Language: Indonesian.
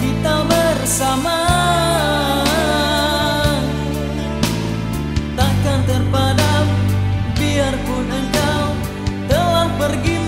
kita bersama. Takkan terpadam biarpun engkau telah pergi